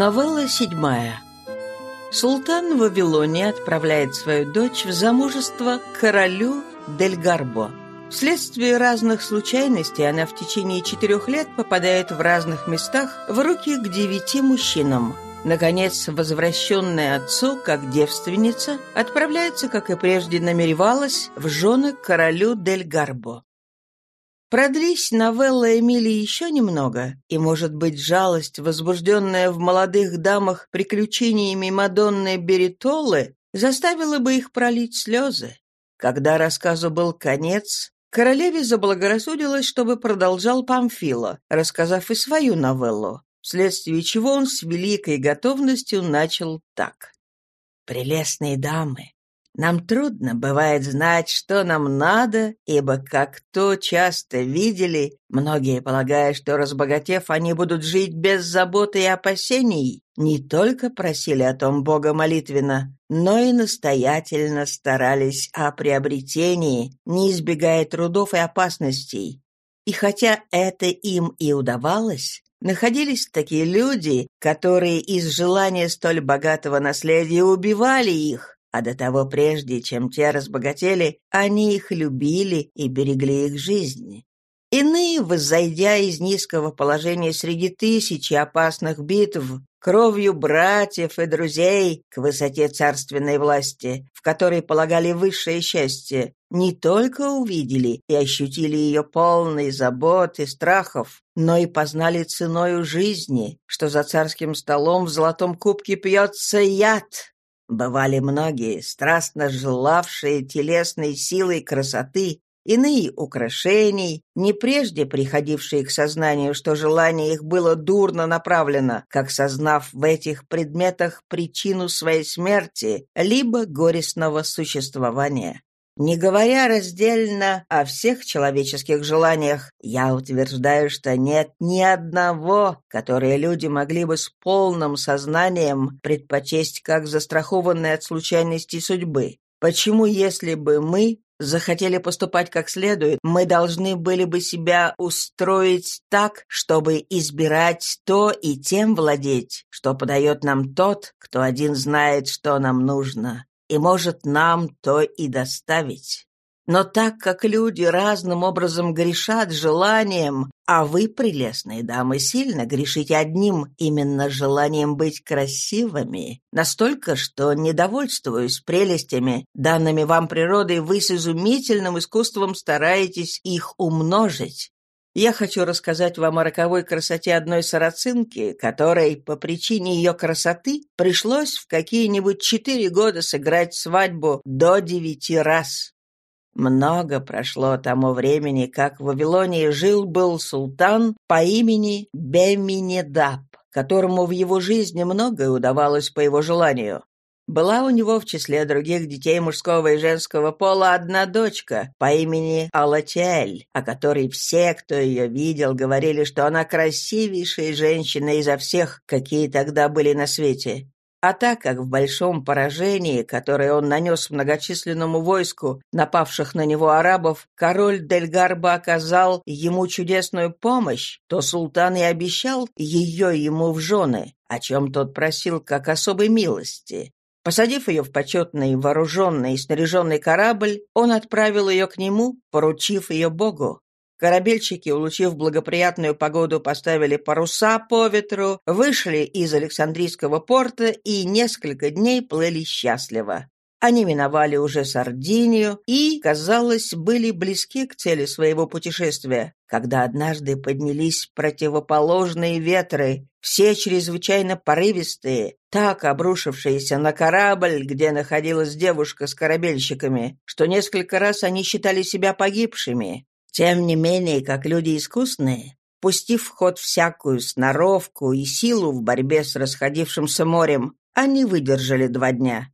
Новелла седьмая. Султан Вавилония отправляет свою дочь в замужество к королю Дель Гарбо. Вследствие разных случайностей она в течение четырех лет попадает в разных местах в руки к девяти мужчинам. Наконец, возвращенная отцу, как девственница, отправляется, как и прежде намеревалась, в жены к королю Дель Гарбо. Продлись новелла Эмилии еще немного, и, может быть, жалость, возбужденная в молодых дамах приключениями Мадонны Беритолы, заставила бы их пролить слезы. Когда рассказу был конец, королеве заблагорассудилось, чтобы продолжал Памфила, рассказав и свою новеллу, вследствие чего он с великой готовностью начал так. «Прелестные дамы, нам трудно бывает знать, что нам надо, ибо, как то часто видели, многие, полагая, что, разбогатев, они будут жить без заботы и опасений, не только просили о том Бога молитвенно, но и настоятельно старались о приобретении, не избегая трудов и опасностей. И хотя это им и удавалось, находились такие люди, которые из желания столь богатого наследия убивали их, а до того прежде, чем те разбогатели, они их любили и берегли их жизни. Иные, воззойдя из низкого положения среди тысячи опасных битв, кровью братьев и друзей к высоте царственной власти, в которой полагали высшее счастье, не только увидели и ощутили ее полной забот и страхов, но и познали ценою жизни, что за царским столом в золотом кубке пьется яд, Бывали многие, страстно желавшие телесной силой красоты, иные украшений, не прежде приходившие к сознанию, что желание их было дурно направлено, как сознав в этих предметах причину своей смерти, либо горестного существования. Не говоря раздельно о всех человеческих желаниях, я утверждаю, что нет ни одного, которое люди могли бы с полным сознанием предпочесть как застрахованное от случайностей судьбы. Почему, если бы мы захотели поступать как следует, мы должны были бы себя устроить так, чтобы избирать то и тем владеть, что подает нам тот, кто один знает, что нам нужно и может нам то и доставить. Но так как люди разным образом грешат желанием, а вы, прелестные дамы, сильно грешите одним именно желанием быть красивыми, настолько, что, недовольствуясь прелестями, данными вам природой, вы с изумительным искусством стараетесь их умножить, я хочу рассказать вам о роковой красоте одной сарацинки, которой по причине ее красоты пришлось в какие-нибудь четыре года сыграть свадьбу до девяти раз. Много прошло тому времени, как в Вавилонии жил-был султан по имени Беминедаб, которому в его жизни многое удавалось по его желанию. Была у него в числе других детей мужского и женского пола одна дочка по имени Алатиэль, о которой все, кто ее видел, говорили, что она красивейшая женщина изо всех, какие тогда были на свете. А так как в большом поражении, которое он нанес многочисленному войску, напавших на него арабов, король Дельгарба оказал ему чудесную помощь, то султан и обещал ее ему в жены, о чем тот просил как особой милости. Посадив ее в почетный, вооруженный и снаряженный корабль, он отправил ее к нему, поручив ее Богу. Корабельщики, улучив благоприятную погоду, поставили паруса по ветру, вышли из Александрийского порта и несколько дней плыли счастливо. Они миновали уже Сардинию и, казалось, были близки к цели своего путешествия, когда однажды поднялись противоположные ветры, все чрезвычайно порывистые, так обрушившиеся на корабль, где находилась девушка с корабельщиками, что несколько раз они считали себя погибшими. Тем не менее, как люди искусные, пустив в ход всякую сноровку и силу в борьбе с расходившимся морем, они выдержали два дня.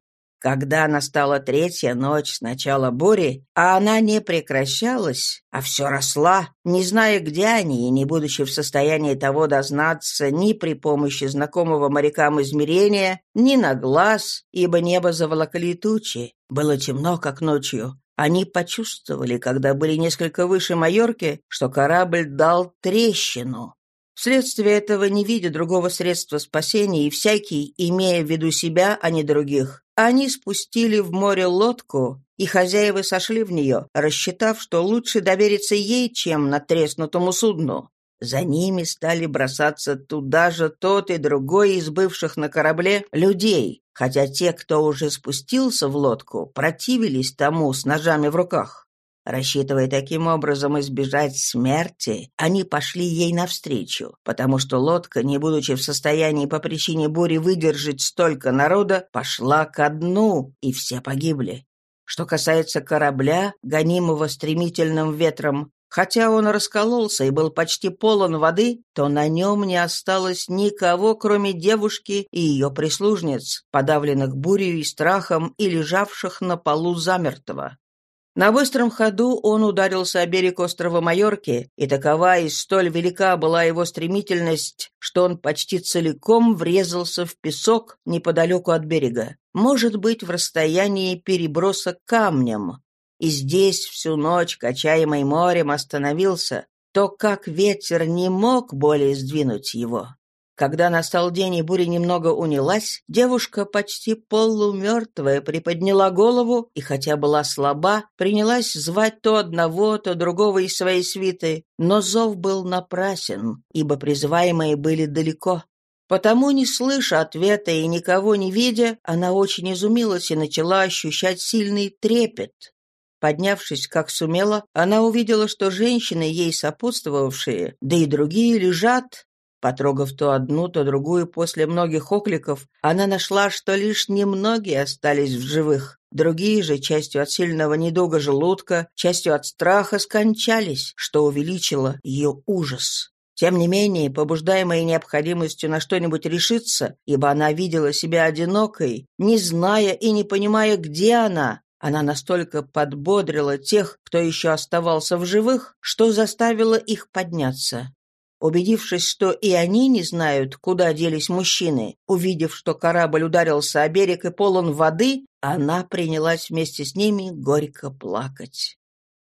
Когда настала третья ночь с начала бури, а она не прекращалась, а все росла, не зная, где они, и не будучи в состоянии того дознаться ни при помощи знакомого морякам измерения, ни на глаз, ибо небо заволокли тучи. Было темно, как ночью. Они почувствовали, когда были несколько выше Майорки, что корабль дал трещину. Вследствие этого, не видя другого средства спасения, и всякий, имея в виду себя, а не других, они спустили в море лодку, и хозяева сошли в нее, рассчитав, что лучше довериться ей, чем натреснутому судну. За ними стали бросаться туда же тот и другой из бывших на корабле людей, хотя те, кто уже спустился в лодку, противились тому с ножами в руках. Рассчитывая таким образом избежать смерти, они пошли ей навстречу, потому что лодка, не будучи в состоянии по причине бури выдержать столько народа, пошла ко дну, и все погибли. Что касается корабля, гонимого стремительным ветром, хотя он раскололся и был почти полон воды, то на нем не осталось никого, кроме девушки и ее прислужниц, подавленных бурей и страхом и лежавших на полу замертво. На быстром ходу он ударился о берег острова Майорки, и такова и столь велика была его стремительность, что он почти целиком врезался в песок неподалеку от берега, может быть, в расстоянии переброса камнем. И здесь всю ночь, качаемый морем, остановился, то как ветер не мог более сдвинуть его. Когда настал день и буря немного унялась, девушка почти полумертвая приподняла голову и, хотя была слаба, принялась звать то одного, то другого из своей свиты, но зов был напрасен, ибо призываемые были далеко. Потому, не слыша ответа и никого не видя, она очень изумилась и начала ощущать сильный трепет. Поднявшись, как сумела, она увидела, что женщины, ей сопутствовавшие, да и другие лежат, Потрогав то одну, то другую после многих окликов, она нашла, что лишь немногие остались в живых. Другие же, частью от сильного недуга желудка, частью от страха, скончались, что увеличило ее ужас. Тем не менее, побуждаемая необходимостью на что-нибудь решиться, ибо она видела себя одинокой, не зная и не понимая, где она, она настолько подбодрила тех, кто еще оставался в живых, что заставила их подняться. Убедившись, что и они не знают, куда делись мужчины, увидев, что корабль ударился о берег и полон воды, она принялась вместе с ними горько плакать.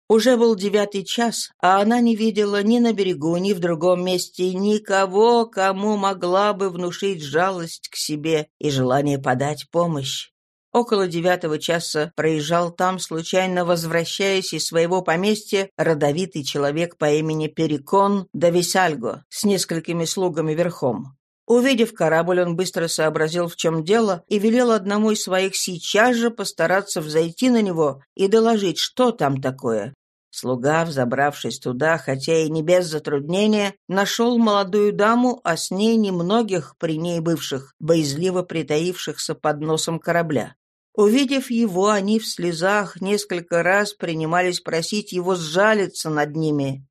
Уже был девятый час, а она не видела ни на берегу, ни в другом месте никого, кому могла бы внушить жалость к себе и желание подать помощь. Около девятого часа проезжал там, случайно возвращаясь из своего поместья, родовитый человек по имени Перикон да Висальго с несколькими слугами верхом. Увидев корабль, он быстро сообразил, в чем дело, и велел одному из своих сейчас же постараться взойти на него и доложить, что там такое. Слуга, взобравшись туда, хотя и не без затруднения, нашел молодую даму, а с ней немногих при ней бывших, боязливо притаившихся под носом корабля. Увидев его, они в слезах несколько раз принимались просить его сжалиться над ними.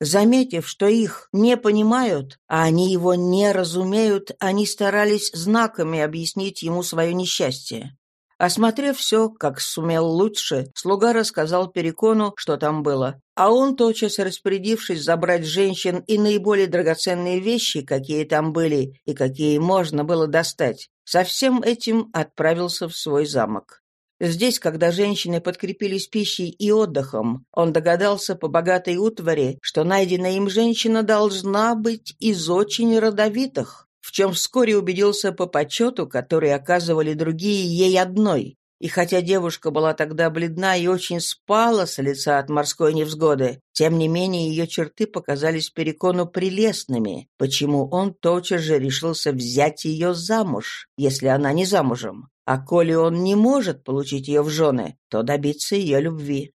Заметив, что их не понимают, а они его не разумеют, они старались знаками объяснить ему свое несчастье. Осмотрев все, как сумел лучше, слуга рассказал Перекону, что там было, а он, тотчас распорядившись забрать женщин и наиболее драгоценные вещи, какие там были и какие можно было достать, со всем этим отправился в свой замок. Здесь, когда женщины подкрепились пищей и отдыхом, он догадался по богатой утвари, что найденная им женщина должна быть из очень родовитых в чем вскоре убедился по почету, который оказывали другие ей одной. И хотя девушка была тогда бледна и очень спала с лица от морской невзгоды, тем не менее ее черты показались Перекону прелестными, почему он тотчас же решился взять ее замуж, если она не замужем. А коли он не может получить ее в жены, то добиться ее любви.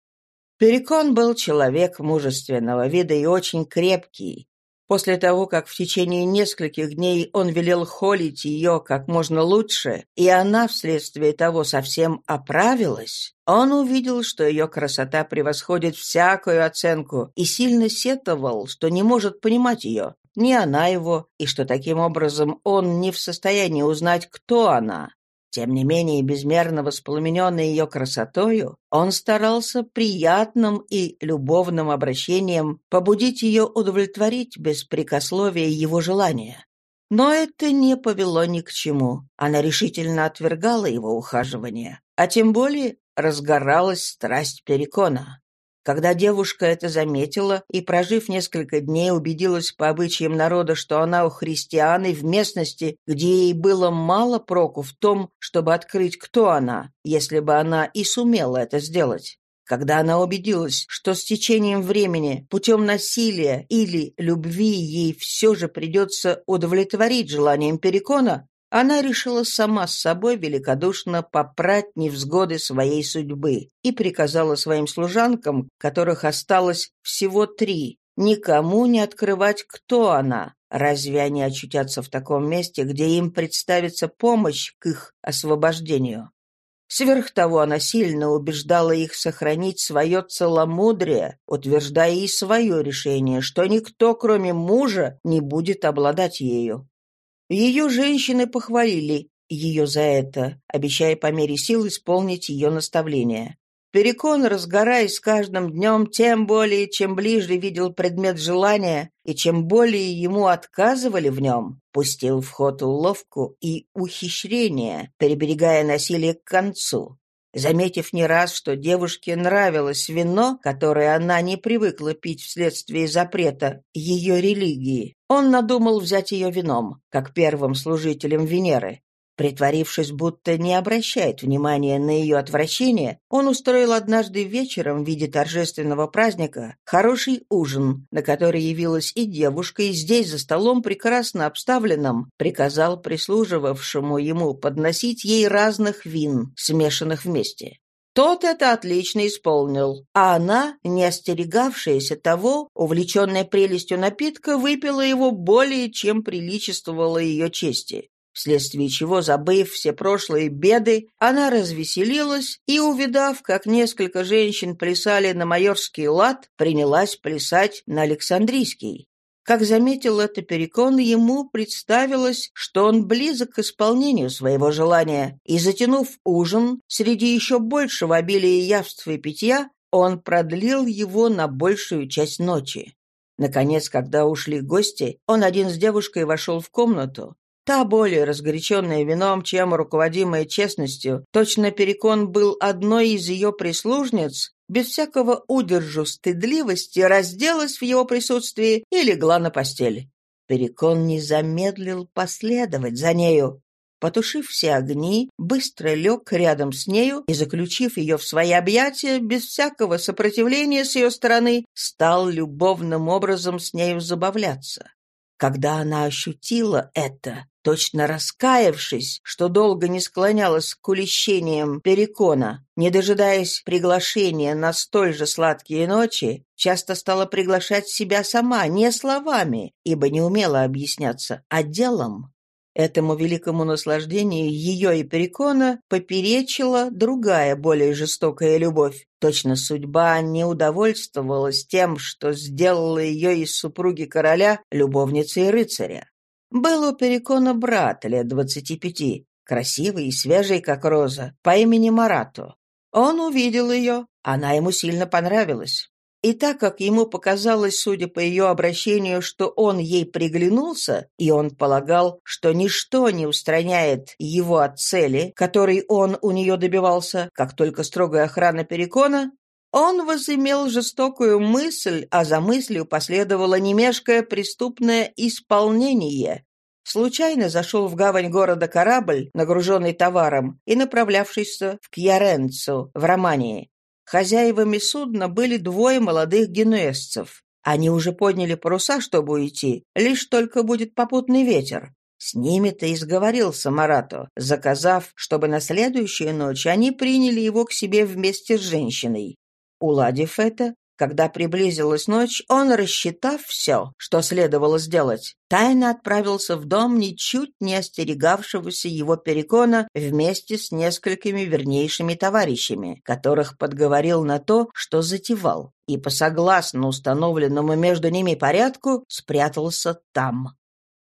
Перекон был человек мужественного вида и очень крепкий, После того, как в течение нескольких дней он велел холить ее как можно лучше, и она вследствие того совсем оправилась, он увидел, что ее красота превосходит всякую оценку, и сильно сетовал, что не может понимать ее, ни она его, и что таким образом он не в состоянии узнать, кто она. Тем не менее, безмерно воспламененный ее красотою, он старался приятным и любовным обращением побудить ее удовлетворить беспрекословие его желания. Но это не повело ни к чему. Она решительно отвергала его ухаживание, а тем более разгоралась страсть Перекона. Когда девушка это заметила и, прожив несколько дней, убедилась по обычаям народа, что она у христиан и в местности, где ей было мало проку в том, чтобы открыть, кто она, если бы она и сумела это сделать. Когда она убедилась, что с течением времени, путем насилия или любви ей все же придется удовлетворить желанием Перекона, она решила сама с собой великодушно попрать невзгоды своей судьбы и приказала своим служанкам, которых осталось всего три, никому не открывать, кто она. Разве они очутятся в таком месте, где им представится помощь к их освобождению? Сверх того, она сильно убеждала их сохранить свое целомудрие, утверждая и свое решение, что никто, кроме мужа, не будет обладать ею. Ее женщины похвалили ее за это, обещая по мере сил исполнить ее наставления. Перекон, разгораясь с каждым днем, тем более, чем ближе видел предмет желания, и чем более ему отказывали в нем, пустил в ход уловку и ухищрение, переберегая насилие к концу. Заметив не раз, что девушке нравилось вино, которое она не привыкла пить вследствие запрета ее религии, он надумал взять ее вином, как первым служителем Венеры. Притворившись, будто не обращает внимания на ее отвращение, он устроил однажды вечером в виде торжественного праздника хороший ужин, на который явилась и девушка, и здесь за столом, прекрасно обставленным, приказал прислуживавшему ему подносить ей разных вин, смешанных вместе. Тот это отлично исполнил, а она, не остерегавшаяся того, увлеченная прелестью напитка, выпила его более, чем приличествовало ее чести вследствие чего, забыв все прошлые беды, она развеселилась и, увидав, как несколько женщин плясали на майорский лад, принялась плясать на Александрийский. Как заметил это Перекон, ему представилось, что он близок к исполнению своего желания, и, затянув ужин, среди еще большего обилия явств и питья, он продлил его на большую часть ночи. Наконец, когда ушли гости, он один с девушкой вошел в комнату. Та, более разгоряченная вином, чем руководимая честностью, точно Перекон был одной из ее прислужниц, без всякого удержу стыдливости разделась в его присутствии и легла на постель. Перекон не замедлил последовать за нею. Потушив все огни, быстро лег рядом с нею и, заключив ее в свои объятия, без всякого сопротивления с ее стороны, стал любовным образом с нею забавляться. Когда она ощутила это, точно раскаявшись, что долго не склонялась к улещениям Перекона, не дожидаясь приглашения на столь же сладкие ночи, часто стала приглашать себя сама, не словами, ибо не умела объясняться, а делом. Этому великому наслаждению ее и Перекона поперечила другая, более жестокая любовь. Точно судьба не удовольствовалась тем, что сделала ее из супруги короля любовницей рыцаря. Был у Перекона брат лет двадцати пяти, красивый и свежий, как роза, по имени Марато. Он увидел ее, она ему сильно понравилась. И так как ему показалось, судя по ее обращению, что он ей приглянулся, и он полагал, что ничто не устраняет его от цели, которой он у нее добивался, как только строгая охрана Перекона, он возымел жестокую мысль, а за мыслью последовало немешкое преступное исполнение. Случайно зашел в гавань города корабль, нагруженный товаром, и направлявшийся в Кьяренцу, в Романии. Хозяевами судна были двое молодых генуэзцев. Они уже подняли паруса, чтобы уйти, лишь только будет попутный ветер. С ними-то и сговорился Марато, заказав, чтобы на следующую ночь они приняли его к себе вместе с женщиной. Уладив это, когда приблизилась ночь, он, рассчитав все, что следовало сделать, тайно отправился в дом ничуть не остерегавшегося его перекона вместе с несколькими вернейшими товарищами, которых подговорил на то, что затевал, и по согласно установленному между ними порядку спрятался там.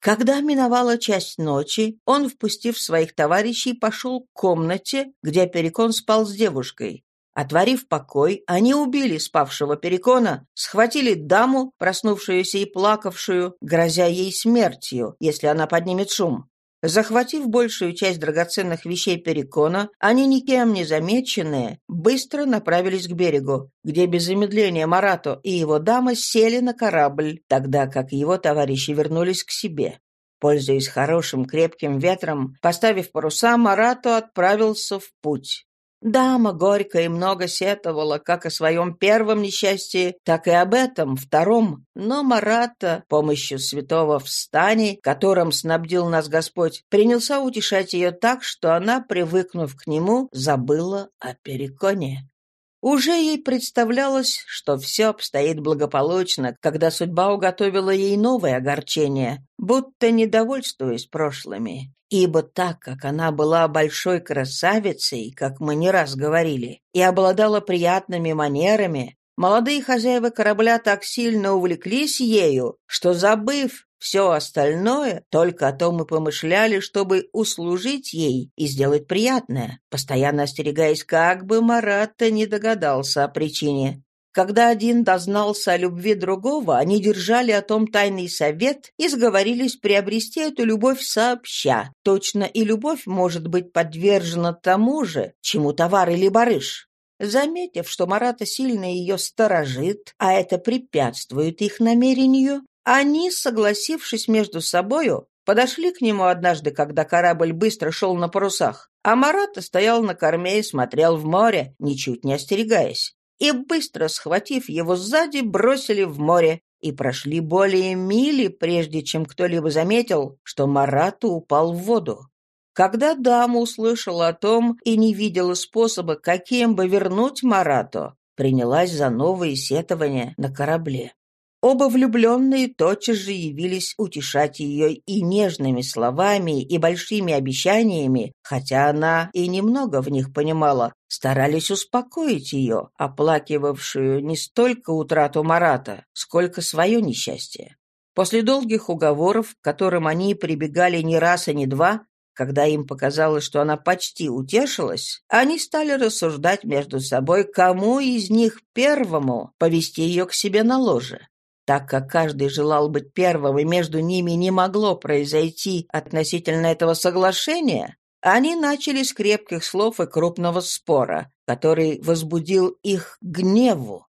Когда миновала часть ночи, он, впустив своих товарищей, пошел к комнате, где Перекон спал с девушкой, Отворив покой, они убили спавшего Перекона, схватили даму, проснувшуюся и плакавшую, грозя ей смертью, если она поднимет шум. Захватив большую часть драгоценных вещей Перекона, они, никем не замеченные, быстро направились к берегу, где без замедления Марато и его дама сели на корабль, тогда как его товарищи вернулись к себе. Пользуясь хорошим крепким ветром, поставив паруса, Марато отправился в путь. Дама горько и много сетовала как о своем первом несчастье, так и об этом, втором. Но Марата, помощью святого встани, которым снабдил нас Господь, принялся утешать ее так, что она, привыкнув к нему, забыла о переконе. Уже ей представлялось, что все обстоит благополучно, когда судьба уготовила ей новое огорчение, будто недовольствуясь прошлыми. Ибо так как она была большой красавицей, как мы не раз говорили, и обладала приятными манерами, молодые хозяева корабля так сильно увлеклись ею, что, забыв все остальное только о том и помышляли, чтобы услужить ей и сделать приятное, постоянно остерегаясь, как бы Марата не догадался о причине. Когда один дознался о любви другого, они держали о том тайный совет и сговорились приобрести эту любовь сообща. Точно и любовь может быть подвержена тому же, чему товар или барыш. Заметив, что Марата сильно ее сторожит, а это препятствует их намерению, они, согласившись между собою, подошли к нему однажды, когда корабль быстро шел на парусах, а Марата стоял на корме и смотрел в море, ничуть не остерегаясь. И быстро схватив его сзади, бросили в море и прошли более мили, прежде чем кто-либо заметил, что Марату упал в воду. Когда дама услышала о том и не видела способа, каким бы вернуть Марату, принялась за новые сетования на корабле. Оба влюбленные тотчас же явились утешать ее и нежными словами, и большими обещаниями, хотя она и немного в них понимала, старались успокоить ее, оплакивавшую не столько утрату Марата, сколько свое несчастье. После долгих уговоров, к которым они прибегали не раз и не два, когда им показалось, что она почти утешилась, они стали рассуждать между собой, кому из них первому повести ее к себе на ложе. Так как каждый желал быть первым, и между ними не могло произойти относительно этого соглашения, они начали с крепких слов и крупного спора, который возбудил их гневу.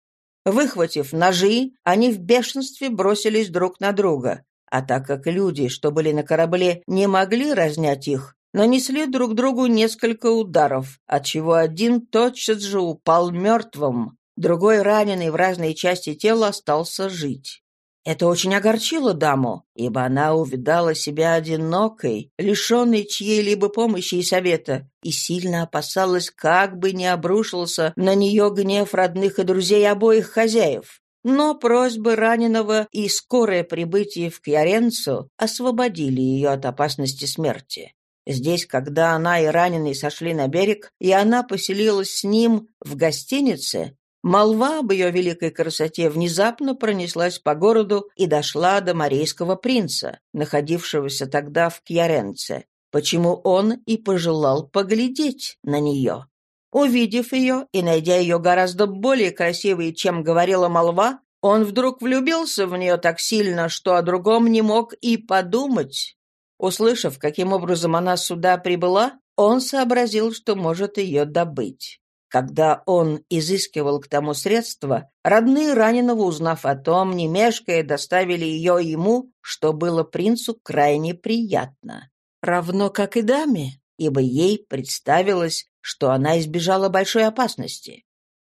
Выхватив ножи, они в бешенстве бросились друг на друга, а так как люди, что были на корабле, не могли разнять их, нанесли друг другу несколько ударов, отчего один тотчас же упал мертвым, Другой, раненый в разные части тела, остался жить. Это очень огорчило даму, ибо она увидала себя одинокой, лишенной чьей-либо помощи и совета, и сильно опасалась, как бы не обрушился на нее гнев родных и друзей обоих хозяев. Но просьбы раненого и скорое прибытие в Кьяренцу освободили ее от опасности смерти. Здесь, когда она и раненый сошли на берег, и она поселилась с ним в гостинице, Молва об ее великой красоте внезапно пронеслась по городу и дошла до Марийского принца, находившегося тогда в Кьяренце, почему он и пожелал поглядеть на нее. Увидев ее и найдя ее гораздо более красивой, чем говорила молва, он вдруг влюбился в нее так сильно, что о другом не мог и подумать. Услышав, каким образом она сюда прибыла, он сообразил, что может ее добыть. Когда он изыскивал к тому средства, родные раненого, узнав о том, не мешкая, доставили ее ему, что было принцу крайне приятно. Равно как и даме, ибо ей представилось, что она избежала большой опасности.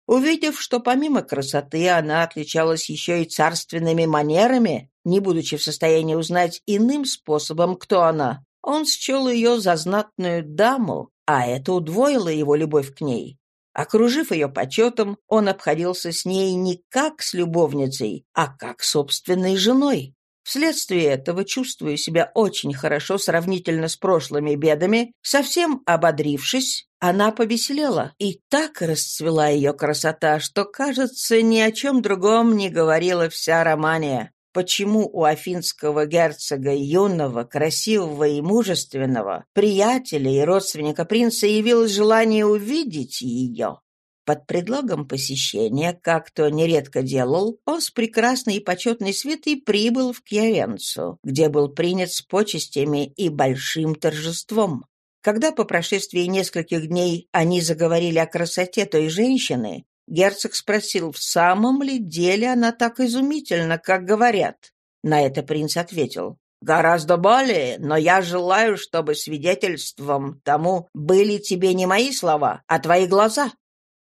Увидев, что помимо красоты она отличалась еще и царственными манерами, не будучи в состоянии узнать иным способом, кто она, он счел ее за знатную даму, а это удвоило его любовь к ней. Окружив ее почетом, он обходился с ней не как с любовницей, а как собственной женой. Вследствие этого, чувствуя себя очень хорошо сравнительно с прошлыми бедами, совсем ободрившись, она повеселела, и так расцвела ее красота, что, кажется, ни о чем другом не говорила вся Романия. Почему у афинского герцога юного, красивого и мужественного, приятеля и родственника принца явилось желание увидеть ее. Под предлогом посещения, как то нередко делал, он с прекрасной и почетной свитой прибыл в Кьявенцу, где был принят с почестями и большим торжеством. Когда по прошествии нескольких дней они заговорили о красоте той женщины, герцог спросил, в самом ли деле она так изумительна, как говорят. На это принц ответил, «Гораздо более, но я желаю, чтобы свидетельством тому были тебе не мои слова, а твои глаза».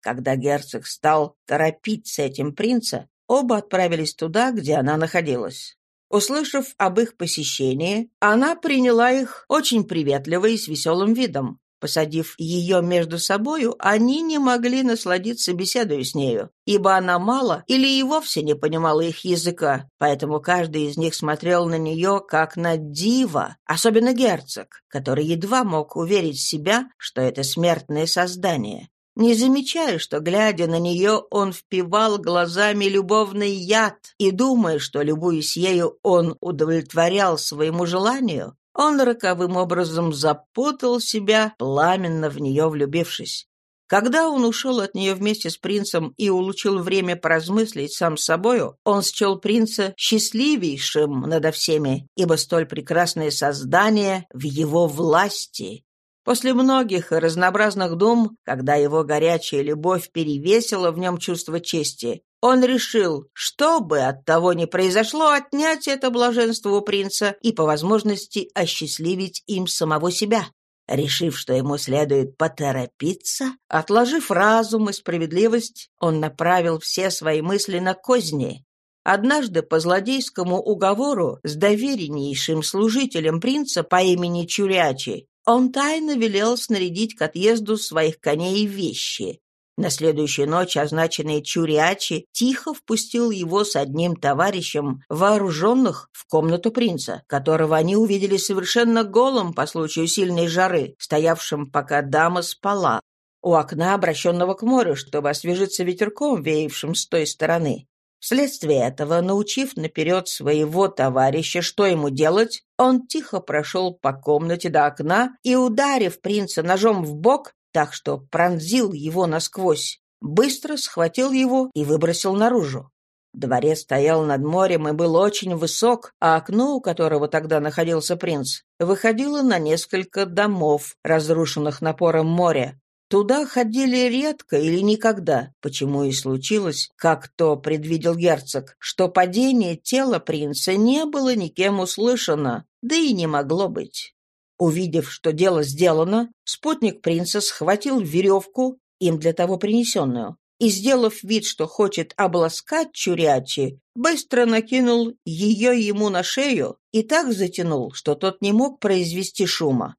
Когда герцог стал торопить с этим принца, оба отправились туда, где она находилась. Услышав об их посещении, она приняла их очень приветливо и с веселым видом. Посадив ее между собою, они не могли насладиться беседой с нею, ибо она мало или и вовсе не понимала их языка, поэтому каждый из них смотрел на нее как на дива, особенно герцог, который едва мог уверить себя, что это смертное создание не замечая, что, глядя на нее, он впивал глазами любовный яд, и, думая, что, любуясь ею, он удовлетворял своему желанию, он роковым образом запутал себя, пламенно в нее влюбившись. Когда он ушел от нее вместе с принцем и улучил время поразмыслить сам с собою, он счел принца счастливейшим надо всеми, ибо столь прекрасное создание в его власти, После многих и разнообразных дум, когда его горячая любовь перевесила в нем чувство чести, он решил, что бы от того ни произошло, отнять это блаженство у принца и, по возможности, осчастливить им самого себя. Решив, что ему следует поторопиться, отложив разум и справедливость, он направил все свои мысли на козни. Однажды по злодейскому уговору с довереннейшим служителем принца по имени Чурячи он тайно велел снарядить к отъезду своих коней вещи. На следующую ночь означенный Чуриачи тихо впустил его с одним товарищем, вооруженных, в комнату принца, которого они увидели совершенно голым по случаю сильной жары, стоявшим, пока дама спала, у окна, обращенного к морю, чтобы освежиться ветерком, веявшим с той стороны. Вследствие этого, научив наперед своего товарища, что ему делать, он тихо прошел по комнате до окна и, ударив принца ножом в бок, так что пронзил его насквозь, быстро схватил его и выбросил наружу. Дворец стоял над морем и был очень высок, а окно, у которого тогда находился принц, выходило на несколько домов, разрушенных напором моря, Туда ходили редко или никогда, почему и случилось, как то предвидел герцог, что падение тела принца не было никем услышано, да и не могло быть. Увидев, что дело сделано, спутник принца схватил веревку, им для того принесенную, и, сделав вид, что хочет обласкать Чурячи, быстро накинул ее ему на шею и так затянул, что тот не мог произвести шума.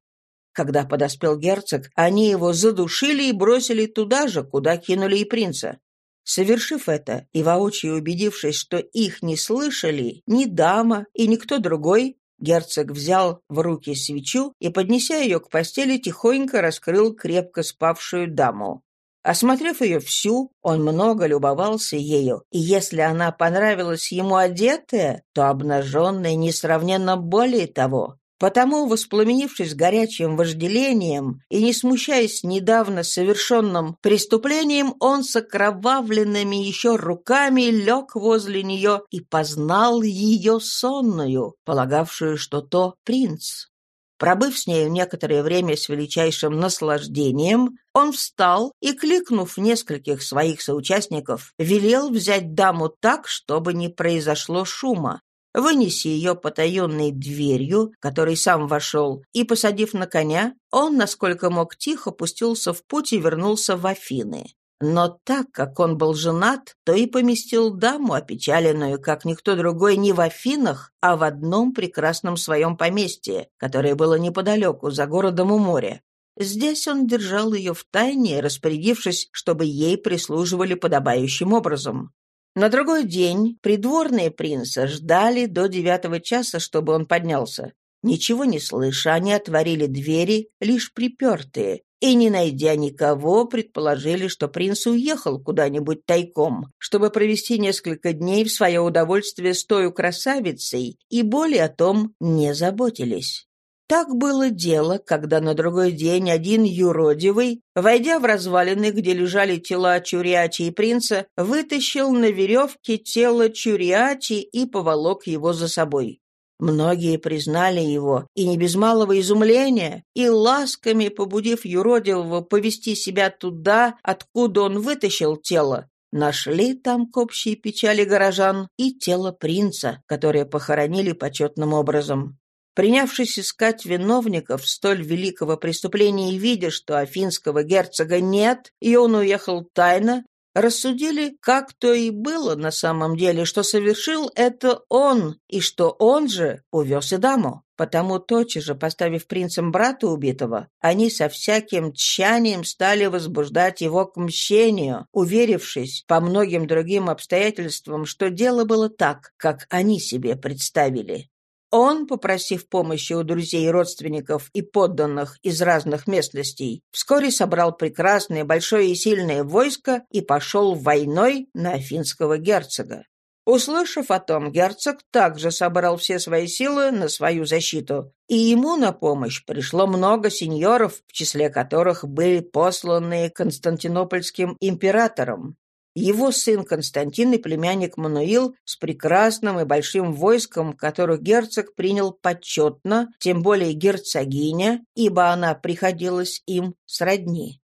Когда подоспел герцог, они его задушили и бросили туда же, куда кинули и принца. Совершив это и воочию убедившись, что их не слышали ни дама и никто другой, герцог взял в руки свечу и, поднеся ее к постели, тихонько раскрыл крепко спавшую даму. Осмотрев ее всю, он много любовался ею, и если она понравилась ему одетая, то обнаженная несравненно более того. Потому, воспламенившись горячим вожделением и не смущаясь недавно совершенным преступлением, он с окровавленными еще руками лег возле нее и познал ее сонную, полагавшую, что то принц. Пробыв с нею некоторое время с величайшим наслаждением, он встал и, кликнув нескольких своих соучастников, велел взять даму так, чтобы не произошло шума, вынеси ее потаенной дверью, которой сам вошел, и, посадив на коня, он, насколько мог, тихо пустился в путь и вернулся в Афины. Но так как он был женат, то и поместил даму, опечаленную, как никто другой, не в Афинах, а в одном прекрасном своем поместье, которое было неподалеку, за городом у моря. Здесь он держал ее в тайне, распорядившись, чтобы ей прислуживали подобающим образом. На другой день придворные принца ждали до девятого часа, чтобы он поднялся. Ничего не слыша, они отворили двери, лишь припертые, и, не найдя никого, предположили, что принц уехал куда-нибудь тайком, чтобы провести несколько дней в свое удовольствие с той красавицей, и более о том не заботились. Так было дело, когда на другой день один юродивый, войдя в развалины, где лежали тела Чуриачи и принца, вытащил на веревке тело Чуриачи и поволок его за собой. Многие признали его, и не без малого изумления, и ласками побудив юродивого повести себя туда, откуда он вытащил тело, нашли там к общей печали горожан и тело принца, которое похоронили почетным образом. Принявшись искать виновников столь великого преступления и видя, что афинского герцога нет, и он уехал тайно, рассудили, как то и было на самом деле, что совершил это он, и что он же увез и даму. Потому тотчас же, поставив принцем брата убитого, они со всяким тщанием стали возбуждать его к мщению, уверившись по многим другим обстоятельствам, что дело было так, как они себе представили. Он, попросив помощи у друзей, родственников и подданных из разных местностей, вскоре собрал прекрасное, большое и сильное войско и пошел войной на афинского герцога. Услышав о том, герцог также собрал все свои силы на свою защиту, и ему на помощь пришло много сеньоров, в числе которых были посланные Константинопольским императором. Его сын Константин и племянник Мануил с прекрасным и большим войском, которых герцог принял почетно, тем более герцогиня, ибо она приходилась им сродни.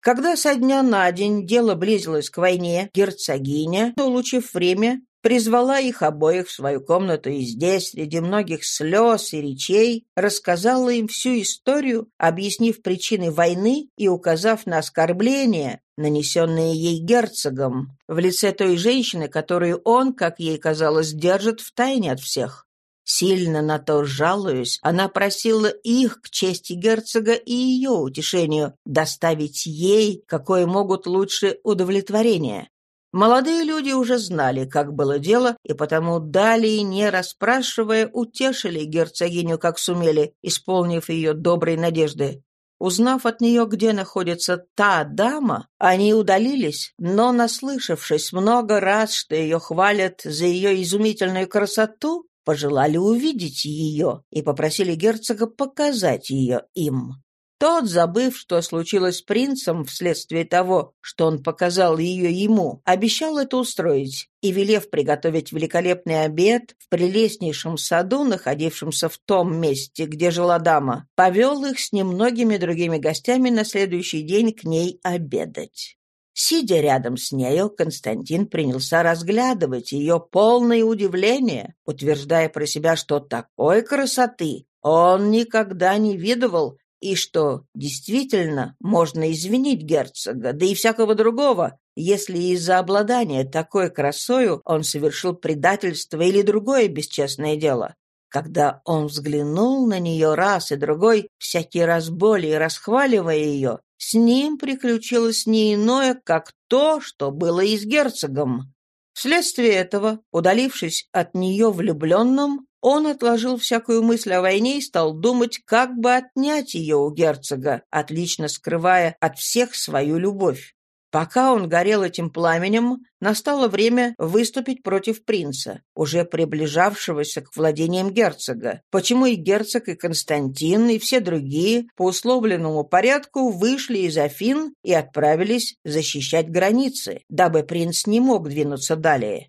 Когда со дня на день дело близилось к войне, герцогиня, улучив время, призвала их обоих в свою комнату и здесь, среди многих слез и речей, рассказала им всю историю, объяснив причины войны и указав на оскорбления, нанесенные ей герцогом, в лице той женщины, которую он, как ей казалось, держит в тайне от всех. Сильно на то жалуясь, она просила их к чести герцога и ее утешению доставить ей, какое могут лучше удовлетворение. Молодые люди уже знали, как было дело, и потому далее, не расспрашивая, утешили герцогиню, как сумели, исполнив ее доброй надежды. Узнав от нее, где находится та дама, они удалились, но, наслышавшись много раз, что ее хвалят за ее изумительную красоту, пожелали увидеть ее и попросили герцога показать ее им. Тот, забыв, что случилось с принцем вследствие того, что он показал ее ему, обещал это устроить и, велев приготовить великолепный обед в прелестнейшем саду, находившемся в том месте, где жила дама, повел их с немногими другими гостями на следующий день к ней обедать. Сидя рядом с нею, Константин принялся разглядывать ее полное удивление, утверждая про себя, что такой красоты он никогда не видывал и что действительно можно извинить герцога, да и всякого другого, если из-за обладания такой красою он совершил предательство или другое бесчестное дело. Когда он взглянул на нее раз и другой, всякий раз более расхваливая ее, с ним приключилось не иное, как то, что было и с герцогом. Вследствие этого, удалившись от нее влюбленным, он отложил всякую мысль о войне и стал думать, как бы отнять ее у герцога, отлично скрывая от всех свою любовь. Пока он горел этим пламенем, настало время выступить против принца, уже приближавшегося к владениям герцога, почему и герцог, и Константин, и все другие по условленному порядку вышли из Афин и отправились защищать границы, дабы принц не мог двинуться далее.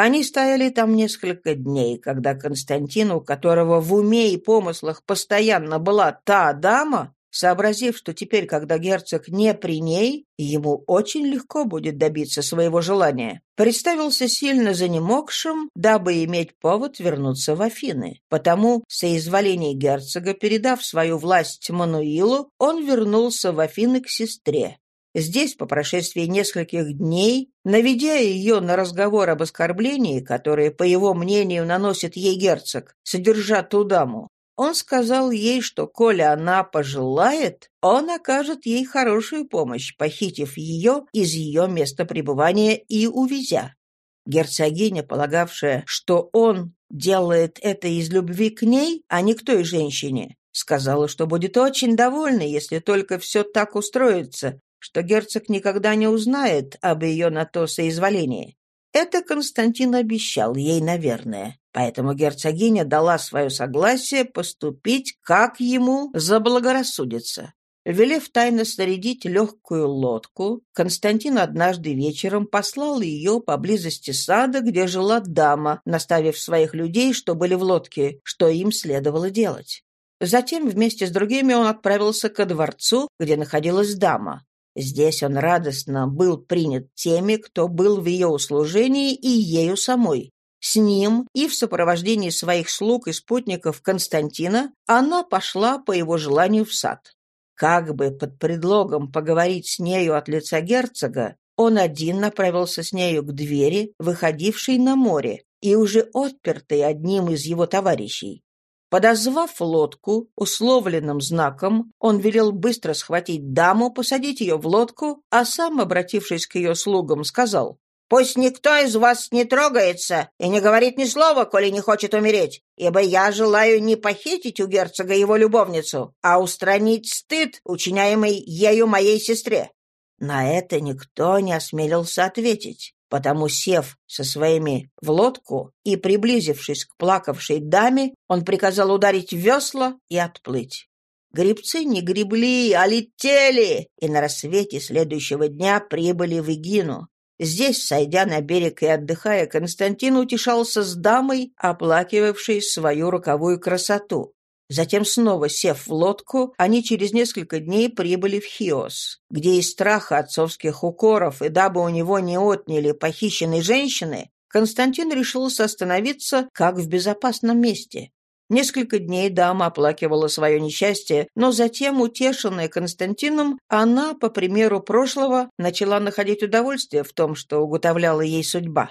Они стояли там несколько дней, когда Константин, у которого в уме и помыслах постоянно была та дама, сообразив, что теперь, когда герцог не при ней, ему очень легко будет добиться своего желания, представился сильно занемогшим, дабы иметь повод вернуться в Афины. Потому, соизволение герцога, передав свою власть Мануилу, он вернулся в Афины к сестре. Здесь, по прошествии нескольких дней, наведя ее на разговор об оскорблении, которое, по его мнению, наносит ей герцог, содержа ту даму, он сказал ей, что, коли она пожелает, он окажет ей хорошую помощь, похитив ее из ее места пребывания и увезя. Герцогиня, полагавшая, что он делает это из любви к ней, а не к той женщине, сказала, что будет очень довольна, если только все так устроится, что герцог никогда не узнает об ее на то соизволении. Это Константин обещал ей, наверное. Поэтому герцогиня дала свое согласие поступить, как ему заблагорассудится. Велев тайно снарядить легкую лодку, Константин однажды вечером послал ее поблизости сада, где жила дама, наставив своих людей, что были в лодке, что им следовало делать. Затем вместе с другими он отправился ко дворцу, где находилась дама. Здесь он радостно был принят теми, кто был в ее услужении и ею самой. С ним и в сопровождении своих слуг и спутников Константина она пошла по его желанию в сад. Как бы под предлогом поговорить с нею от лица герцога, он один направился с нею к двери, выходившей на море, и уже отпертой одним из его товарищей. Подозвав лодку условленным знаком, он велел быстро схватить даму, посадить ее в лодку, а сам, обратившись к ее слугам, сказал Пусть никто из вас не трогается и не говорит ни слова, коли не хочет умереть, ибо я желаю не похитить у герцога его любовницу, а устранить стыд, учиняемый ею моей сестре». На это никто не осмелился ответить, потому, сев со своими в лодку и приблизившись к плакавшей даме, он приказал ударить весла и отплыть. Грибцы не гребли, а летели, и на рассвете следующего дня прибыли в Игину. Здесь, сойдя на берег и отдыхая, Константин утешался с дамой, оплакивавшей свою роковую красоту. Затем, снова сев в лодку, они через несколько дней прибыли в Хиос, где из страха отцовских укоров и дабы у него не отняли похищенной женщины, Константин решился остановиться как в безопасном месте. Несколько дней дама оплакивала свое несчастье, но затем, утешенная Константином, она, по примеру прошлого, начала находить удовольствие в том, что уготовляла ей судьба.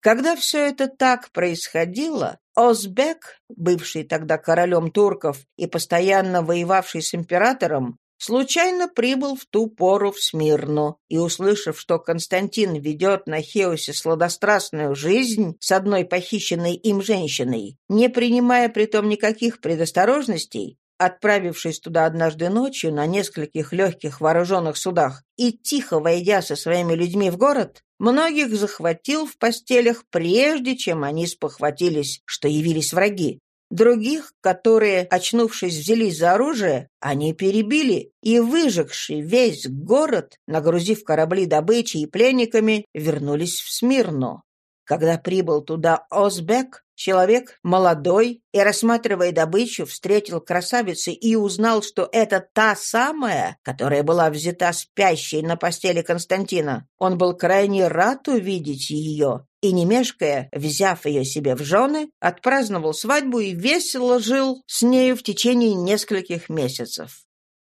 Когда все это так происходило, Озбек, бывший тогда королем турков и постоянно воевавший с императором, случайно прибыл в ту пору в Смирну и, услышав, что Константин ведет на Хеосе сладострастную жизнь с одной похищенной им женщиной, не принимая при том никаких предосторожностей, отправившись туда однажды ночью на нескольких легких вооруженных судах и тихо войдя со своими людьми в город, многих захватил в постелях, прежде чем они спохватились, что явились враги. Других, которые, очнувшись, взялись за оружие, они перебили и, выжегши весь город, нагрузив корабли добычей и пленниками, вернулись в Смирну. Когда прибыл туда Озбек, человек молодой и, рассматривая добычу, встретил красавицу и узнал, что это та самая, которая была взята спящей на постели Константина. Он был крайне рад увидеть ее и, не мешкая, взяв ее себе в жены, отпраздновал свадьбу и весело жил с нею в течение нескольких месяцев.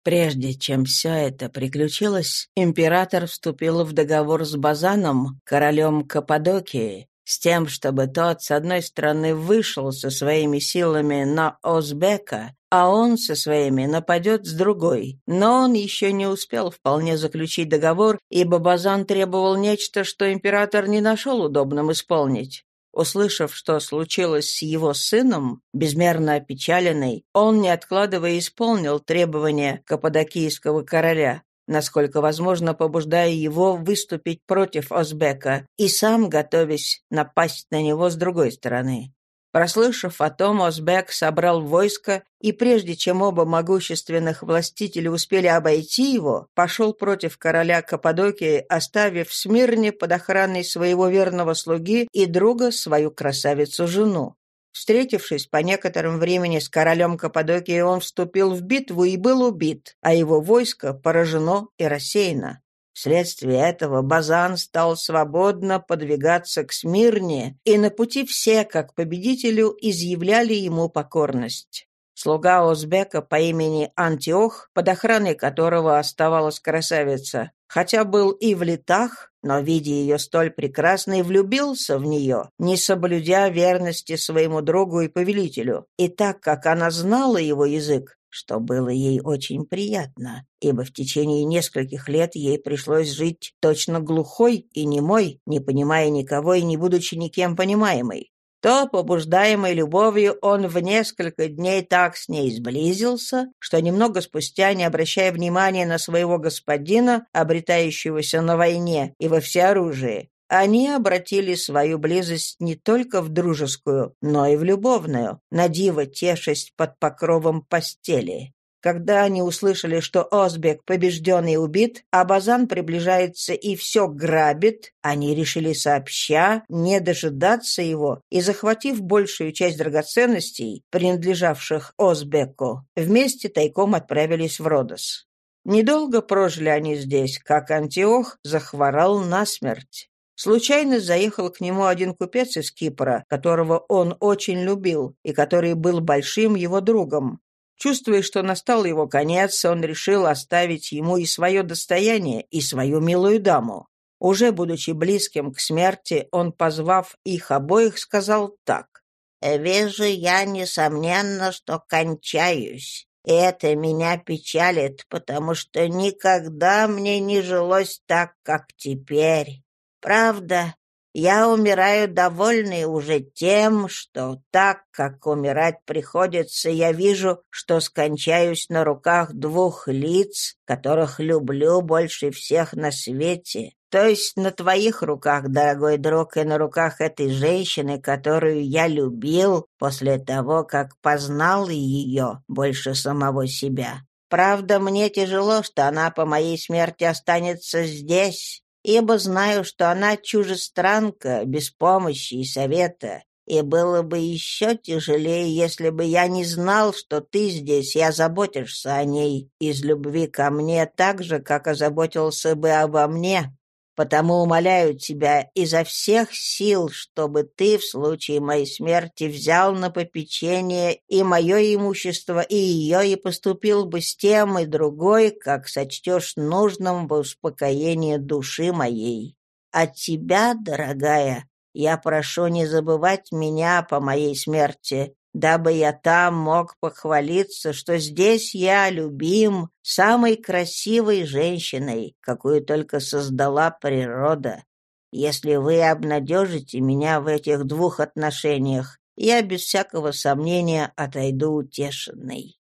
Прежде чем все это приключилось, император вступил в договор с Базаном, королем Каппадокии, с тем, чтобы тот, с одной стороны, вышел со своими силами на Озбека, а он со своими нападет с другой. Но он еще не успел вполне заключить договор, ибо Базан требовал нечто, что император не нашел удобным исполнить. Услышав, что случилось с его сыном, безмерно опечаленный, он, не откладывая, исполнил требования каппадокийского короля, насколько возможно, побуждая его выступить против Озбека и сам готовясь напасть на него с другой стороны. Прослышав о том, Озбек собрал войско, и прежде чем оба могущественных властителя успели обойти его, пошел против короля Каппадокии, оставив в Смирне под охраной своего верного слуги и друга свою красавицу-жену. Встретившись по некоторым времени с королем Каппадокии, он вступил в битву и был убит, а его войско поражено и рассеяно. Вследствие этого Базан стал свободно подвигаться к Смирне, и на пути все, как победителю, изъявляли ему покорность. Слуга Озбека по имени Антиох, под охраной которого оставалась красавица, хотя был и в летах, но, видя ее столь прекрасной, влюбился в нее, не соблюдя верности своему другу и повелителю. И так как она знала его язык, что было ей очень приятно, ибо в течение нескольких лет ей пришлось жить точно глухой и немой, не понимая никого и не будучи никем понимаемой то, побуждаемый любовью, он в несколько дней так с ней сблизился, что немного спустя, не обращая внимания на своего господина, обретающегося на войне и во всеоружии, Они обратили свою близость не только в дружескую, но и в любовную, на диво тешесть под покровом постели. Когда они услышали, что Озбек побежден и убит, а Базан приближается и все грабит, они решили сообща не дожидаться его и, захватив большую часть драгоценностей, принадлежавших Озбеку, вместе тайком отправились в Родос. Недолго прожили они здесь, как Антиох захворал насмерть. Случайно заехал к нему один купец из Кипра, которого он очень любил и который был большим его другом. Чувствуя, что настал его конец, он решил оставить ему и свое достояние, и свою милую даму. Уже будучи близким к смерти, он, позвав их обоих, сказал так. «Вижу я, несомненно, что кончаюсь. И это меня печалит, потому что никогда мне не жилось так, как теперь. Правда, я умираю довольный уже тем, что так, как умирать приходится, я вижу, что скончаюсь на руках двух лиц, которых люблю больше всех на свете. То есть на твоих руках, дорогой друг, и на руках этой женщины, которую я любил после того, как познал ее больше самого себя. Правда, мне тяжело, что она по моей смерти останется здесь, ибо знаю, что она чужестранка, без помощи и совета, и было бы еще тяжелее, если бы я не знал, что ты здесь и озаботишься о ней из любви ко мне так же, как озаботился бы обо мне. Потому умоляю тебя изо всех сил, чтобы ты в случае моей смерти взял на попечение и мое имущество, и ее, и поступил бы с тем и другой, как сочтешь нужным во успокоение души моей. От тебя, дорогая, я прошу не забывать меня по моей смерти, дабы я там мог похвалиться, что здесь я любим самой красивой женщиной, какую только создала природа. Если вы обнадежите меня в этих двух отношениях, я без всякого сомнения отойду утешенный».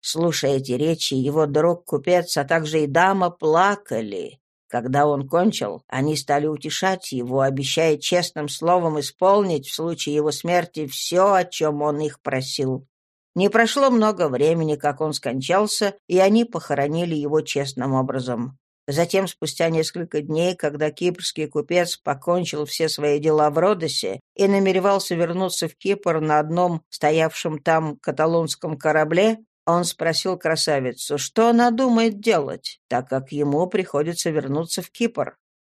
Слушая эти речи, его друг-купец, а также и дама плакали, когда он кончил, они стали утешать его, обещая честным словом исполнить в случае его смерти все, о чем он их просил. Не прошло много времени, как он скончался, и они похоронили его честным образом. Затем, спустя несколько дней, когда кипрский купец покончил все свои дела в Родосе и намеревался вернуться в Кипр на одном стоявшем там каталонском корабле, он спросил красавицу, что она думает делать, так как ему приходится вернуться в Кипр.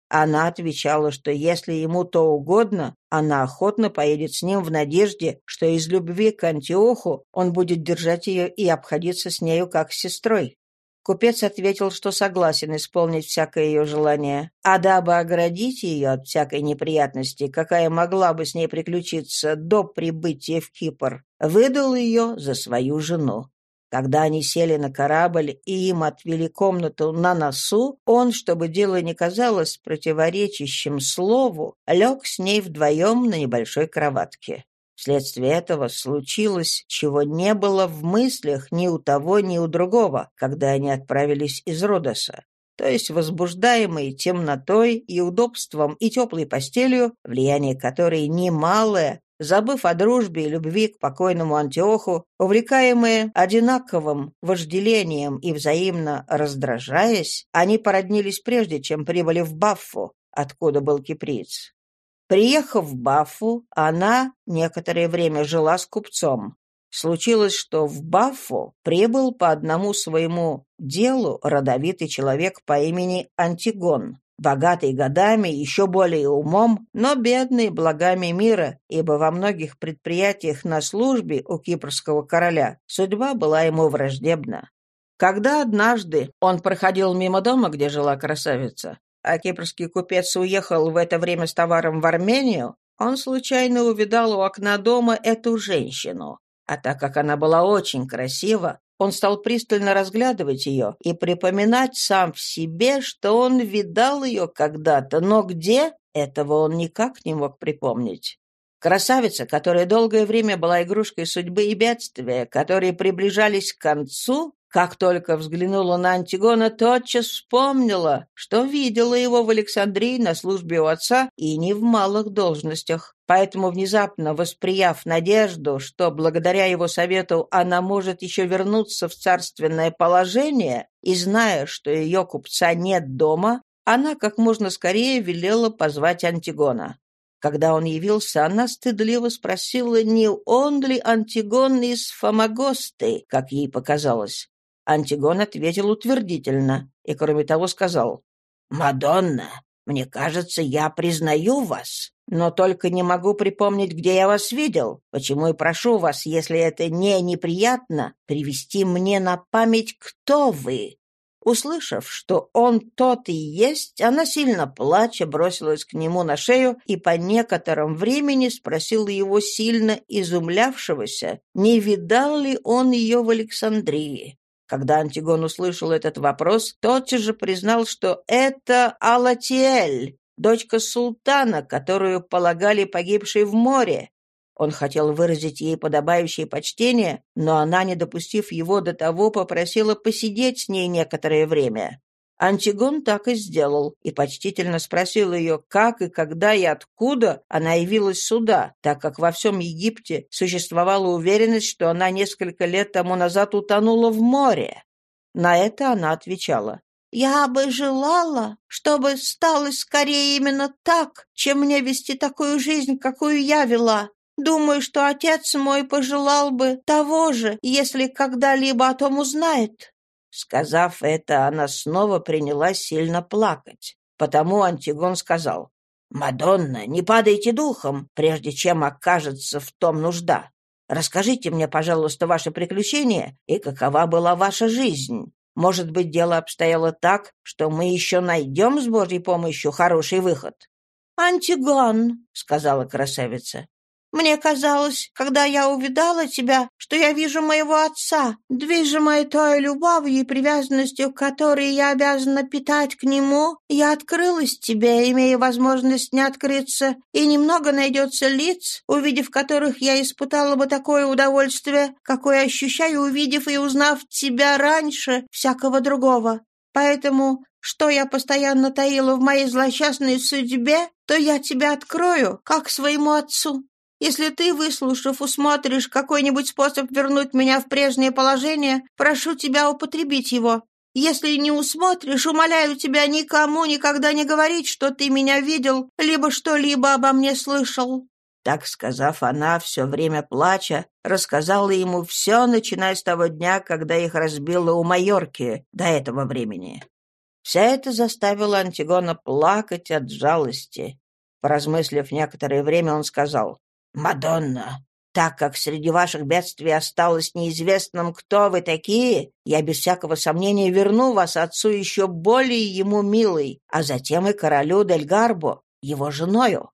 Она отвечала, что если ему то угодно, она охотно поедет с ним в надежде, что из любви к Антиоху он будет держать ее и обходиться с нею как с сестрой. Купец ответил, что согласен исполнить всякое ее желание, а дабы оградить ее от всякой неприятности, какая могла бы с ней приключиться до прибытия в Кипр, выдал ее за свою жену. Когда они сели на корабль и им отвели комнату на носу, он, чтобы дело не казалось противоречащим слову, лег с ней вдвоем на небольшой кроватке. Вследствие этого случилось, чего не было в мыслях ни у того, ни у другого, когда они отправились из Родоса. То есть возбуждаемые темнотой и удобством и теплой постелью, влияние которой немалое Забыв о дружбе и любви к покойному Антиоху, увлекаемые одинаковым вожделением и взаимно раздражаясь, они породнились прежде, чем прибыли в Баффу, откуда был киприец. Приехав в Баффу, она некоторое время жила с купцом. Случилось, что в Баффу прибыл по одному своему делу родовитый человек по имени Антигон, богатый годами, еще более умом, но бедный благами мира, ибо во многих предприятиях на службе у кипрского короля судьба была ему враждебна. Когда однажды он проходил мимо дома, где жила красавица, а кипрский купец уехал в это время с товаром в Армению, он случайно увидал у окна дома эту женщину. А так как она была очень красива, он стал пристально разглядывать ее и припоминать сам в себе, что он видал ее когда-то, но где, этого он никак не мог припомнить. Красавица, которая долгое время была игрушкой судьбы и бедствия, которые приближались к концу, Как только взглянула на Антигона, тотчас вспомнила, что видела его в Александрии на службе у отца и не в малых должностях. Поэтому, внезапно восприяв надежду, что благодаря его совету она может еще вернуться в царственное положение, и зная, что ее купца нет дома, она как можно скорее велела позвать Антигона. Когда он явился, она стыдливо спросила, не он ли Антигон из Фомагосты, как ей показалось. Антигон ответил утвердительно и, кроме того, сказал, «Мадонна, мне кажется, я признаю вас, но только не могу припомнить, где я вас видел, почему и прошу вас, если это не неприятно, привести мне на память, кто вы». Услышав, что он тот и есть, она сильно плача бросилась к нему на шею и по некотором времени спросила его сильно изумлявшегося, не видал ли он ее в Александрии. Когда Антигон услышал этот вопрос, тотчас же признал, что это Алатиэль, дочка султана, которую полагали погибшей в море. Он хотел выразить ей подобающее почтение, но она, не допустив его до того, попросила посидеть с ней некоторое время. Антигон так и сделал, и почтительно спросил ее, как и когда и откуда она явилась сюда, так как во всем Египте существовала уверенность, что она несколько лет тому назад утонула в море. На это она отвечала. «Я бы желала, чтобы стало скорее именно так, чем мне вести такую жизнь, какую я вела. Думаю, что отец мой пожелал бы того же, если когда-либо о том узнает». Сказав это, она снова принялась сильно плакать. Потому Антигон сказал, «Мадонна, не падайте духом, прежде чем окажется в том нужда. Расскажите мне, пожалуйста, ваши приключения и какова была ваша жизнь. Может быть, дело обстояло так, что мы еще найдем с Божьей помощью хороший выход». «Антигон», — сказала красавица, мне казалось, когда я увидала тебя, что я вижу моего отца, движимая той любовью и привязанностью, которой я обязана питать к нему, я открылась тебе, имея возможность не открыться, и немного найдется лиц, увидев которых я испытала бы такое удовольствие, какое ощущаю, увидев и узнав тебя раньше всякого другого. Поэтому, что я постоянно таила в моей злосчастной судьбе, то я тебя открою, как своему отцу. Если ты, выслушав, усмотришь какой-нибудь способ вернуть меня в прежнее положение, прошу тебя употребить его. Если не усмотришь, умоляю тебя никому никогда не говорить, что ты меня видел, либо что-либо обо мне слышал». Так сказав, она, все время плача, рассказала ему все, начиная с того дня, когда их разбило у Майорки до этого времени. Вся это заставило Антигона плакать от жалости. Поразмыслив некоторое время, он сказал, «Мадонна, так как среди ваших бедствий осталось неизвестным, кто вы такие, я без всякого сомнения верну вас отцу еще более ему милый, а затем и королю Дель Гарбо, его женою».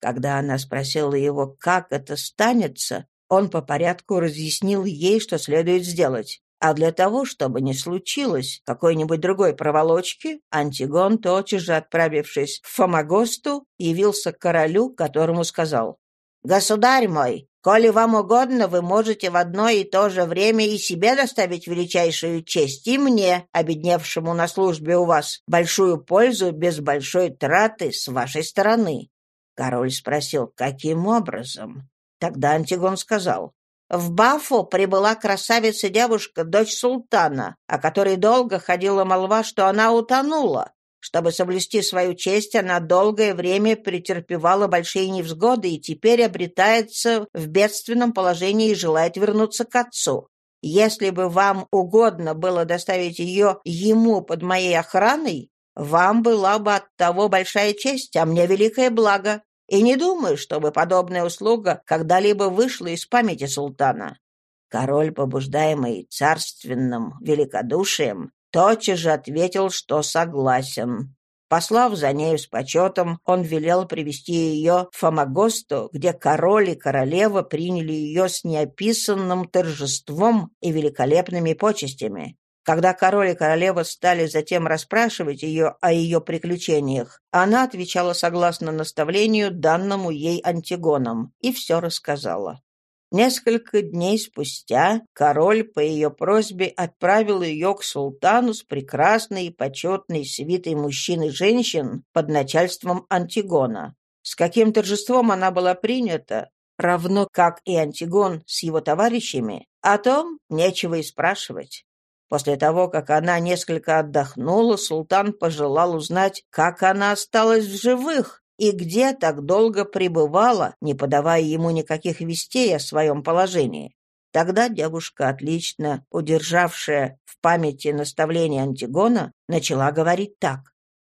Когда она спросила его, как это станется, он по порядку разъяснил ей, что следует сделать. А для того, чтобы не случилось какой-нибудь другой проволочки, Антигон, тотчас же отправившись в Фомагосту, явился к королю, которому сказал «Государь мой, коли вам угодно, вы можете в одно и то же время и себе доставить величайшую честь, и мне, обедневшему на службе у вас, большую пользу без большой траты с вашей стороны». Король спросил, каким образом? Тогда Антигон сказал, в Бафу прибыла красавица-девушка, дочь султана, о которой долго ходила молва, что она утонула. Чтобы соблюсти свою честь, она долгое время претерпевала большие невзгоды и теперь обретается в бедственном положении и желает вернуться к отцу. Если бы вам угодно было доставить ее ему под моей охраной, вам была бы от того большая честь, а мне великое благо. И не думаю, чтобы подобная услуга когда-либо вышла из памяти султана. Король, побуждаемый царственным великодушием, тотчас же ответил, что согласен. Послав за нею с почетом, он велел привести ее в Фомагосту, где король и королева приняли ее с неописанным торжеством и великолепными почестями. Когда король и королева стали затем расспрашивать ее о ее приключениях, она отвечала согласно наставлению, данному ей Антигоном, и все рассказала. Несколько дней спустя король по ее просьбе отправил ее к султану с прекрасной и почетной свитой мужчин и женщин под начальством Антигона. С каким торжеством она была принята, равно как и Антигон с его товарищами, о том нечего и спрашивать. После того, как она несколько отдохнула, султан пожелал узнать, как она осталась в живых, и где так долго пребывала, не подавая ему никаких вестей о своем положении. Тогда девушка, отлично удержавшая в памяти наставления Антигона, начала говорить так.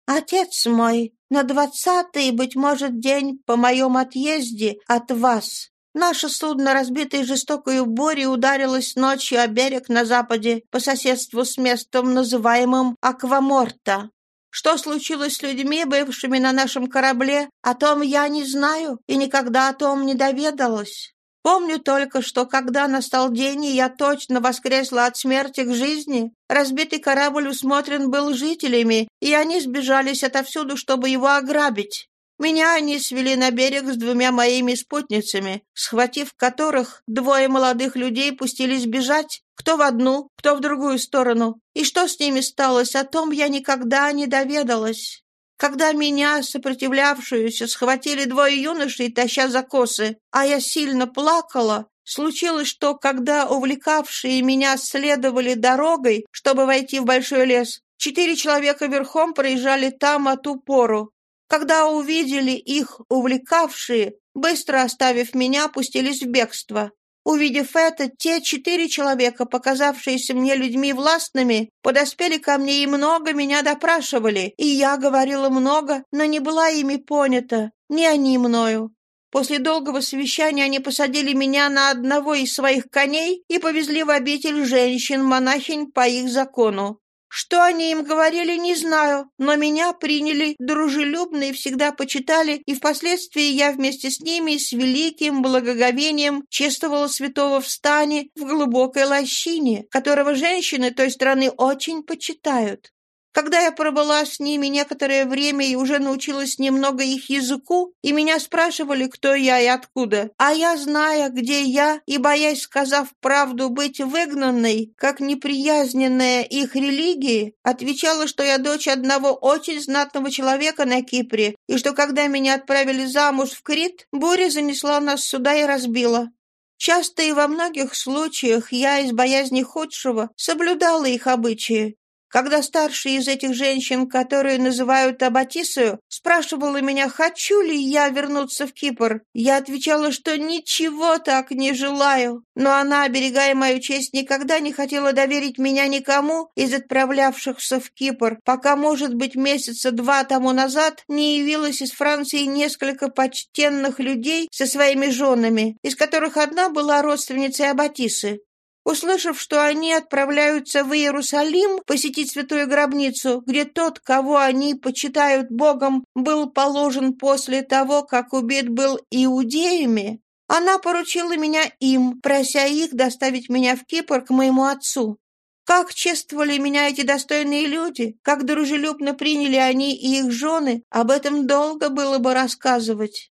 «Отец мой, на двадцатый, быть может, день по моем отъезде от вас Наше судно, разбитое жестокою бурей, ударилось ночью о берег на западе по соседству с местом, называемым Акваморта. Что случилось с людьми, бывшими на нашем корабле, о том я не знаю и никогда о том не доведалась. Помню только, что когда настал день, и я точно воскресла от смерти к жизни, разбитый корабль усмотрен был жителями, и они сбежались отовсюду, чтобы его ограбить. Меня они свели на берег с двумя моими спутницами, схватив которых, двое молодых людей пустились бежать, кто в одну, кто в другую сторону. И что с ними сталось, о том я никогда не доведалась. Когда меня, сопротивлявшуюся, схватили двое юношей, таща за косы, а я сильно плакала, случилось, что, когда увлекавшие меня следовали дорогой, чтобы войти в большой лес, четыре человека верхом проезжали там от упору. Когда увидели их увлекавшие, быстро оставив меня, пустились в бегство. Увидев это, те четыре человека, показавшиеся мне людьми властными, подоспели ко мне и много меня допрашивали, и я говорила много, но не была ими понята, ни они мною. После долгого совещания они посадили меня на одного из своих коней и повезли в обитель женщин-монахинь по их закону. Что они им говорили, не знаю, но меня приняли дружелюбно и всегда почитали, и впоследствии я вместе с ними с великим благоговением чествовала святого в стане в глубокой лощине, которого женщины той страны очень почитают. Когда я пробыла с ними некоторое время и уже научилась немного их языку, и меня спрашивали, кто я и откуда, а я, зная, где я, и боясь, сказав правду, быть выгнанной, как неприязненная их религии, отвечала, что я дочь одного очень знатного человека на Кипре, и что когда меня отправили замуж в Крит, буря занесла нас сюда и разбила. Часто и во многих случаях я из боязни худшего соблюдала их обычаи, когда старшая из этих женщин, которую называют Аббатисою, спрашивала меня, хочу ли я вернуться в Кипр, я отвечала, что ничего так не желаю. Но она, оберегая мою честь, никогда не хотела доверить меня никому из отправлявшихся в Кипр, пока, может быть, месяца два тому назад не явилось из Франции несколько почтенных людей со своими женами, из которых одна была родственницей Аббатисы. Услышав, что они отправляются в Иерусалим посетить святую гробницу, где тот, кого они почитают Богом, был положен после того, как убит был иудеями, она поручила меня им, прося их доставить меня в Кипр к моему отцу. Как чествовали меня эти достойные люди, как дружелюбно приняли они и их жены, об этом долго было бы рассказывать.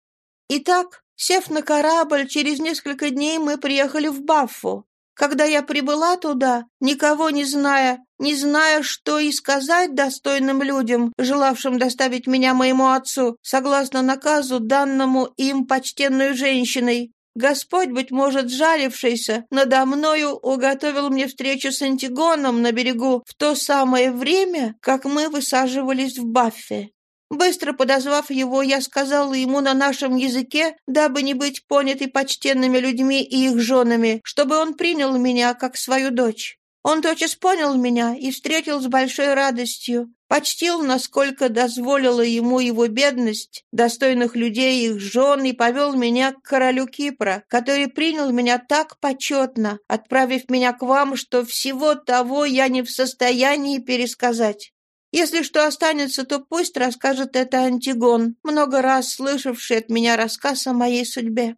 Итак, сев на корабль, через несколько дней мы приехали в Баффу. Когда я прибыла туда, никого не зная, не зная, что и сказать достойным людям, желавшим доставить меня моему отцу, согласно наказу, данному им почтенную женщиной, Господь, быть может, жалившийся, надо мною уготовил мне встречу с Антигоном на берегу в то самое время, как мы высаживались в Баффе. Быстро подозвав его, я сказала ему на нашем языке, дабы не быть понятой почтенными людьми и их женами, чтобы он принял меня как свою дочь. Он тотчас понял меня и встретил с большой радостью, почтил, насколько дозволила ему его бедность, достойных людей их жен, и повел меня к королю Кипра, который принял меня так почетно, отправив меня к вам, что всего того я не в состоянии пересказать. Если что останется, то пусть расскажет это Антигон, много раз слышавший от меня рассказ о моей судьбе».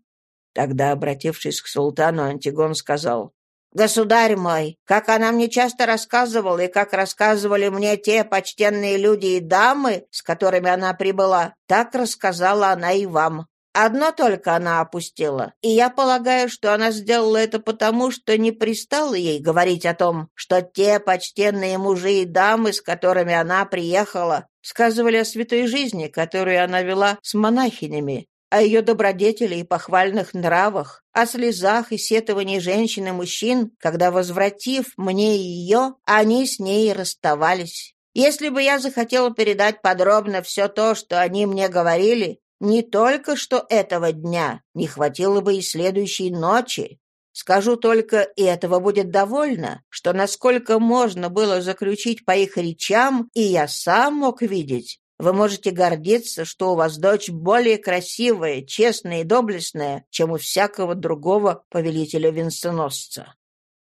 Тогда, обратившись к султану, Антигон сказал, «Государь мой, как она мне часто рассказывала, и как рассказывали мне те почтенные люди и дамы, с которыми она прибыла, так рассказала она и вам. Одно только она опустила, и я полагаю, что она сделала это потому, что не пристало ей говорить о том, что те почтенные мужи и дамы, с которыми она приехала, сказывали о святой жизни, которую она вела с монахинями, о ее добродетели и похвальных нравах, о слезах и сетовании женщин и мужчин, когда, возвратив мне ее, они с ней расставались. Если бы я захотела передать подробно все то, что они мне говорили, не только что этого дня, не хватило бы и следующей ночи. Скажу только, и этого будет довольно, что насколько можно было заключить по их речам, и я сам мог видеть, вы можете гордиться, что у вас дочь более красивая, честная и доблестная, чем у всякого другого повелителя венценосца».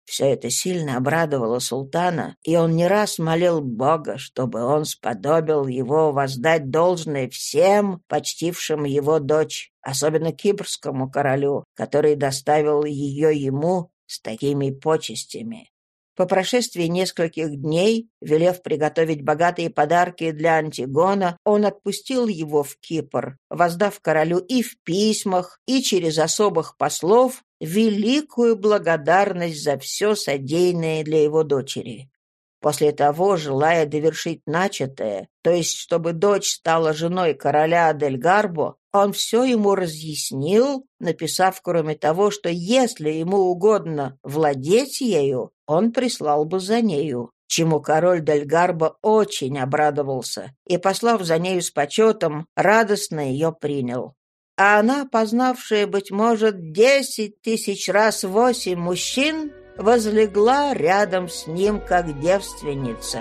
Все это сильно обрадовало султана, и он не раз молил Бога, чтобы он сподобил его воздать должное всем, почтившим его дочь, особенно кипрскому королю, который доставил ее ему с такими почестями. По прошествии нескольких дней, велев приготовить богатые подарки для Антигона, он отпустил его в Кипр, воздав королю и в письмах, и через особых послов великую благодарность за все содеянное для его дочери. После того, желая довершить начатое, то есть чтобы дочь стала женой короля Дель Гарбо, он все ему разъяснил, написав, кроме того, что если ему угодно владеть ею, он прислал бы за нею, чему король Дель Гарбо очень обрадовался и, послав за нею с почетом, радостно ее принял. А она, познавшая, быть может, десять тысяч раз восемь мужчин, возлегла рядом с ним как девственница,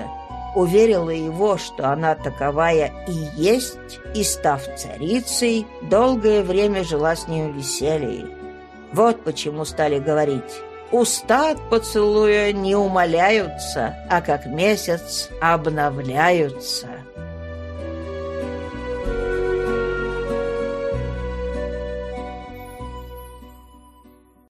уверила его, что она таковая и есть, и, став царицей, долгое время жила с ним в веселье. Вот почему стали говорить «Уста от поцелуя не умоляются, а как месяц обновляются».